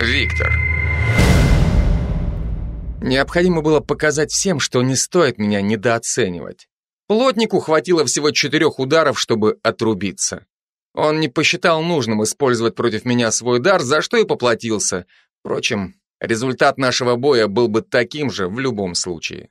Виктор. Необходимо было показать всем, что не стоит меня недооценивать. Плотнику хватило всего четырех ударов, чтобы отрубиться. Он не посчитал нужным использовать против меня свой дар, за что и поплатился. Впрочем, результат нашего боя был бы таким же в любом случае.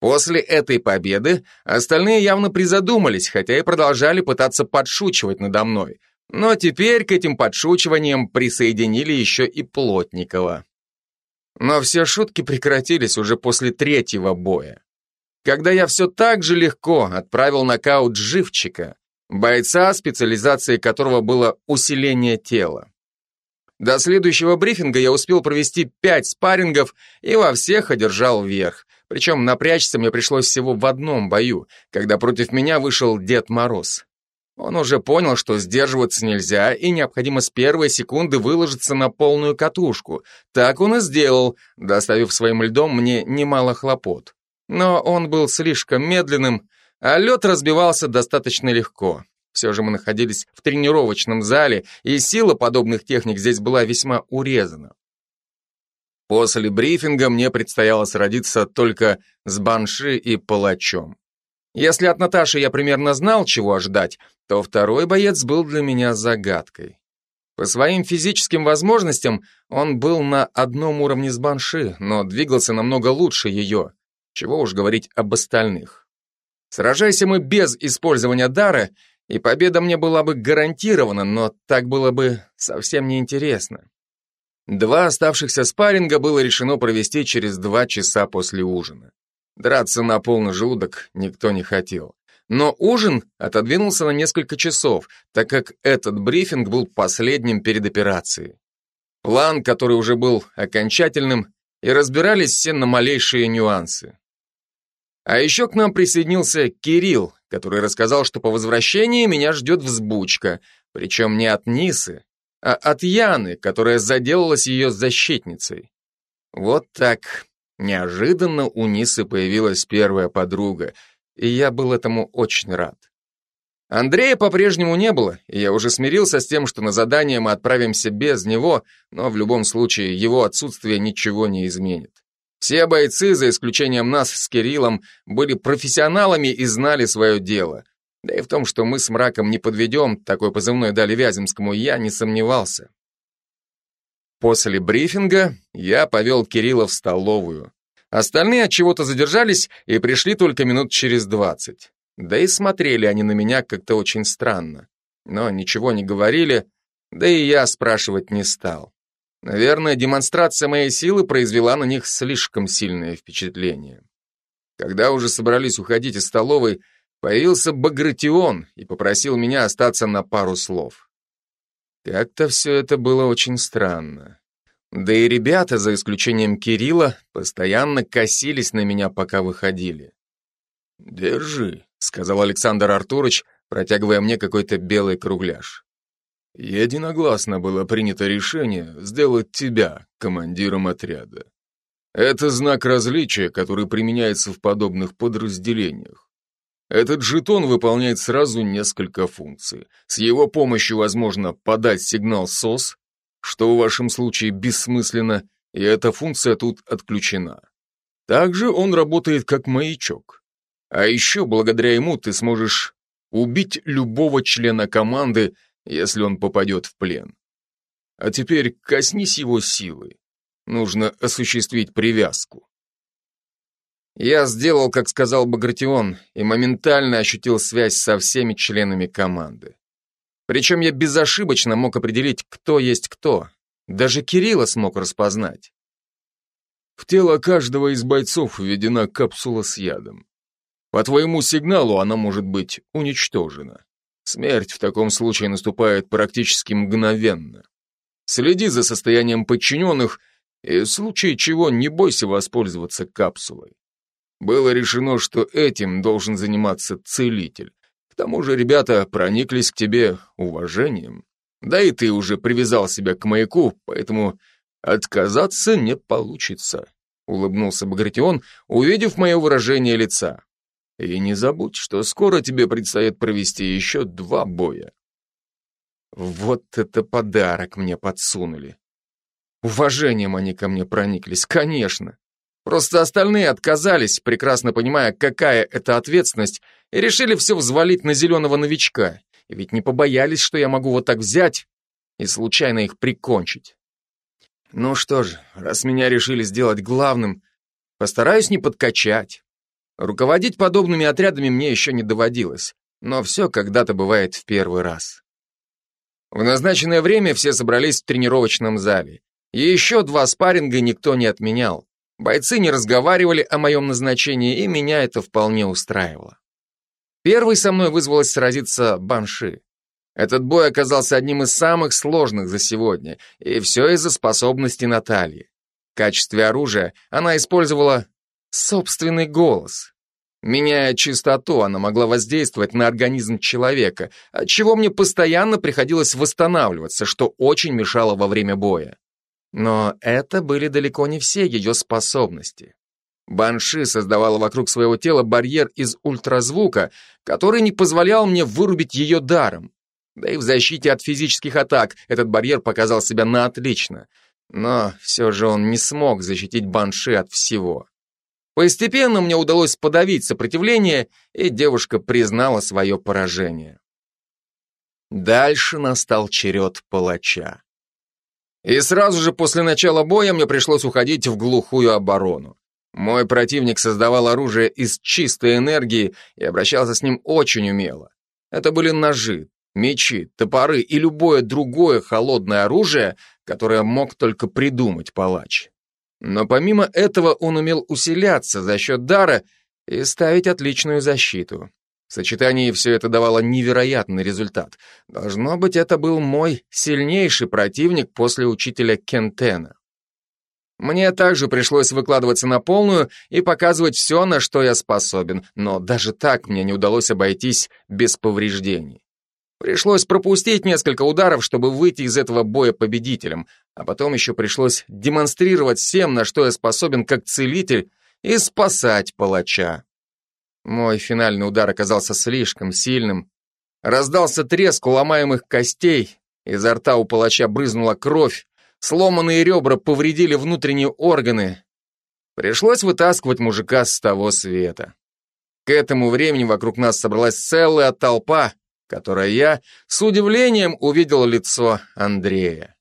После этой победы остальные явно призадумались, хотя и продолжали пытаться подшучивать надо мной. Но теперь к этим подшучиваниям присоединили еще и Плотникова. Но все шутки прекратились уже после третьего боя. Когда я все так же легко отправил нокаут живчика, бойца, специализацией которого было усиление тела. До следующего брифинга я успел провести пять спаррингов и во всех одержал верх. Причем напрячься мне пришлось всего в одном бою, когда против меня вышел Дед Мороз. Он уже понял, что сдерживаться нельзя, и необходимо с первой секунды выложиться на полную катушку. Так он и сделал, доставив своим льдом мне немало хлопот. Но он был слишком медленным, а лед разбивался достаточно легко. Все же мы находились в тренировочном зале, и сила подобных техник здесь была весьма урезана. После брифинга мне предстояло сразиться только с Банши и Палачом. Если от Наташи я примерно знал, чего ожидать, то второй боец был для меня загадкой. По своим физическим возможностям он был на одном уровне с Банши, но двигался намного лучше ее, чего уж говорить об остальных. Сражайся мы без использования дара, и победа мне была бы гарантирована, но так было бы совсем неинтересно. Два оставшихся спарринга было решено провести через два часа после ужина. Драться на полный желудок никто не хотел. Но ужин отодвинулся на несколько часов, так как этот брифинг был последним перед операцией. План, который уже был окончательным, и разбирались все на малейшие нюансы. А еще к нам присоединился Кирилл, который рассказал, что по возвращении меня ждет взбучка, причем не от Нисы, а от Яны, которая заделалась ее защитницей. Вот так. Неожиданно у Нисы появилась первая подруга, и я был этому очень рад. Андрея по-прежнему не было, и я уже смирился с тем, что на задание мы отправимся без него, но в любом случае его отсутствие ничего не изменит. Все бойцы, за исключением нас с Кириллом, были профессионалами и знали свое дело. Да и в том, что мы с мраком не подведем, такой позывной дали Вяземскому, я не сомневался. После брифинга я повел Кирилла в столовую. Остальные от чего-то задержались и пришли только минут через двадцать. Да и смотрели они на меня как-то очень странно. Но ничего не говорили, да и я спрашивать не стал. Наверное, демонстрация моей силы произвела на них слишком сильное впечатление. Когда уже собрались уходить из столовой, Появился Багратион и попросил меня остаться на пару слов. Как-то все это было очень странно. Да и ребята, за исключением Кирилла, постоянно косились на меня, пока выходили. «Держи», — сказал Александр Артурович, протягивая мне какой-то белый кругляш. Единогласно было принято решение сделать тебя командиром отряда. Это знак различия, который применяется в подобных подразделениях. Этот жетон выполняет сразу несколько функций. С его помощью возможно подать сигнал СОС, что в вашем случае бессмысленно, и эта функция тут отключена. Также он работает как маячок. А еще благодаря ему ты сможешь убить любого члена команды, если он попадет в плен. А теперь коснись его силы. Нужно осуществить привязку. Я сделал, как сказал Багратион, и моментально ощутил связь со всеми членами команды. Причем я безошибочно мог определить, кто есть кто. Даже Кирилла смог распознать. В тело каждого из бойцов введена капсула с ядом. По твоему сигналу она может быть уничтожена. Смерть в таком случае наступает практически мгновенно. Следи за состоянием подчиненных и в случае чего не бойся воспользоваться капсулой. Было решено, что этим должен заниматься целитель. К тому же ребята прониклись к тебе уважением. Да и ты уже привязал себя к маяку, поэтому отказаться не получится», — улыбнулся Багратион, увидев мое выражение лица. «И не забудь, что скоро тебе предстоит провести еще два боя». Вот это подарок мне подсунули. Уважением они ко мне прониклись, конечно. Просто остальные отказались, прекрасно понимая, какая это ответственность, и решили все взвалить на зеленого новичка. И ведь не побоялись, что я могу вот так взять и случайно их прикончить. Ну что ж, раз меня решили сделать главным, постараюсь не подкачать. Руководить подобными отрядами мне еще не доводилось, но все когда-то бывает в первый раз. В назначенное время все собрались в тренировочном зале. И еще два спарринга никто не отменял. Бойцы не разговаривали о моем назначении, и меня это вполне устраивало. Первый со мной вызвалась сразиться Банши. Этот бой оказался одним из самых сложных за сегодня, и все из-за способности Натальи. В качестве оружия она использовала собственный голос. Меняя чистоту, она могла воздействовать на организм человека, от чего мне постоянно приходилось восстанавливаться, что очень мешало во время боя. Но это были далеко не все ее способности. Банши создавала вокруг своего тела барьер из ультразвука, который не позволял мне вырубить ее даром. Да и в защите от физических атак этот барьер показал себя на отлично. Но все же он не смог защитить Банши от всего. Постепенно мне удалось подавить сопротивление, и девушка признала свое поражение. Дальше настал черед палача. И сразу же после начала боя мне пришлось уходить в глухую оборону. Мой противник создавал оружие из чистой энергии и обращался с ним очень умело. Это были ножи, мечи, топоры и любое другое холодное оружие, которое мог только придумать палач. Но помимо этого он умел усиляться за счет дара и ставить отличную защиту. В сочетании все это давало невероятный результат. Должно быть, это был мой сильнейший противник после учителя Кентена. Мне также пришлось выкладываться на полную и показывать все, на что я способен, но даже так мне не удалось обойтись без повреждений. Пришлось пропустить несколько ударов, чтобы выйти из этого боя победителем, а потом еще пришлось демонстрировать всем, на что я способен как целитель, и спасать палача. Мой финальный удар оказался слишком сильным. Раздался треск ломаемых костей, изо рта у палача брызнула кровь, сломанные ребра повредили внутренние органы. Пришлось вытаскивать мужика с того света. К этому времени вокруг нас собралась целая толпа, которой я с удивлением увидел лицо Андрея.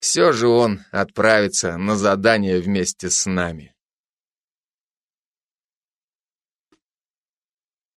Все же он отправится на задание вместе с нами.